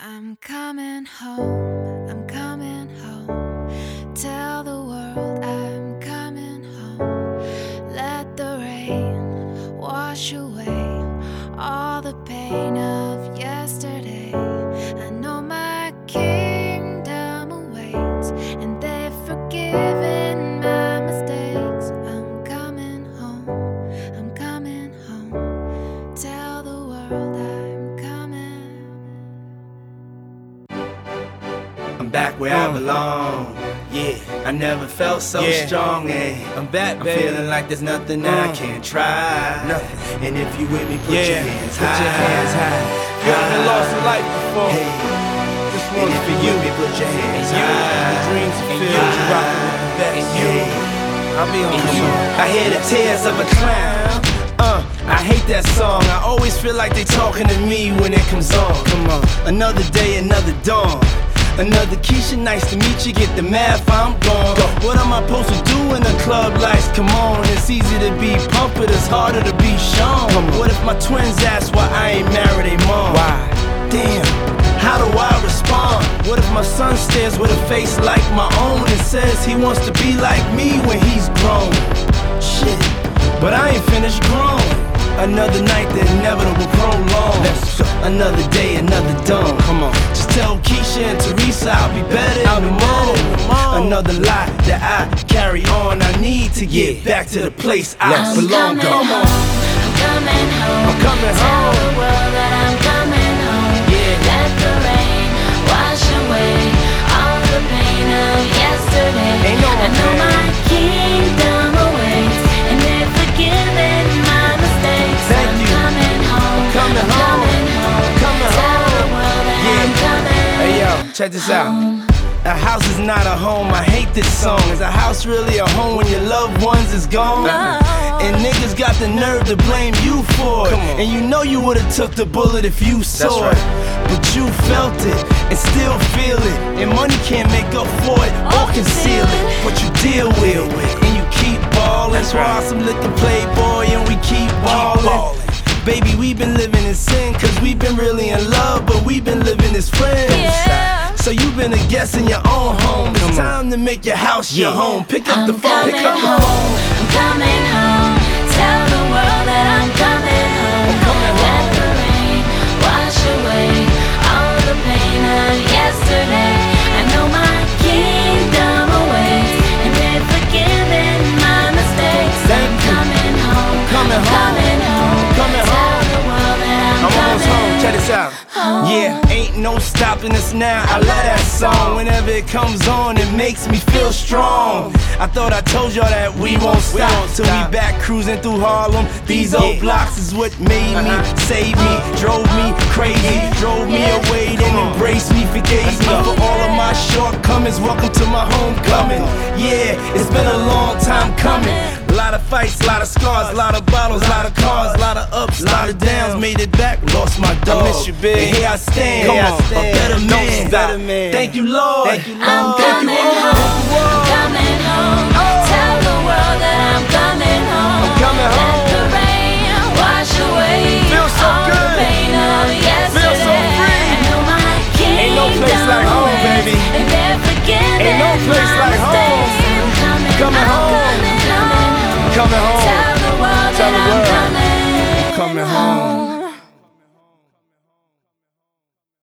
I'm coming home, I'm coming home. Tell the world I'm coming home. Let the rain wash away all the pain I'm back where I belong. Yeah, I never felt so Yeah. strong. Eh. I'm back, I'm baby. feeling like there's nothing that I Uh. can't try. Nothing. And if you with me, put yeah, your hands put high. your hands high. You ever lost a life before? Hey. This And one's if for you you. with me, put your hands And you, high. the dreams you And feel, you, you rockin' with the best. Hey. I'll be on the you. I hear the tears of a clown. Uh, I hate that song. I always feel like they talking to me when it comes on. Come on. Another day, another dawn. Another Keisha, nice to meet you. Get the math, I'm gone. What am I supposed to do when the club lights come on? It's easy to be Puff, but it's harder to be Sean. What if my twins ask why I ain't married a mom? Why? Damn, how do I respond? What if my son stares with a face like my own and says he wants to be like me when he's grown? Shit, but I ain't finished growing. Another night, the inevitable prolong. Another day, another dawn. Another lie that I carry on. I need to get Yeah. back to the place I Let's belong. coming Come on. home. I'm coming home. I'm coming Tell home. the world that I'm coming home. Yeah. Let the rain wash away all the pain of yesterday. Ain't no I know my kingdom awaits, and they've forgiven my mistakes. Thank I'm you. coming home. coming I'm home. coming home. Coming Tell the world that Yeah. I'm coming. Hey yo, check this out. A house is not a home. I hate this song. Is a house really a home when your loved ones is gone? No. And niggas got the nerve to blame you for it. And you know you would've took the bullet if you saw right. it. But you felt it and still feel it. And money can't make up for it or conceal it. But you deal with it and you keep ballin'. That's why right. Some liquor playboy and we keep ballin'. ballin'. Baby, we've been living in sin, cause we've been really in love, but we've been living been a guest in your own home. It's on. time to make your house your home. Pick up I'm the phone, pick coming up the home. phone. No stopping us now. I love that song. Whenever it comes on, it makes me feel strong. I thought I told y'all that we won't stop till we back cruising through Harlem. These old blocks is what made me, Uh-huh. saved me, drove me crazy, drove me away, then embraced me, forgave me for all of my shortcomings. Welcome to my homecoming. Yeah, it's been a long time coming. A lot of fights, a lot of scars, a lot of bottles, a lot of cars, a lot of ups, a lot of downs. Made it back, lost my dog. I miss you, big. And here I stand, Come Here I stand. a better man. Better man. Thank you, Lord. Thank you, I'm Lord. Thank you, coming Lord. home. I'm coming home. Tell the world that coming home.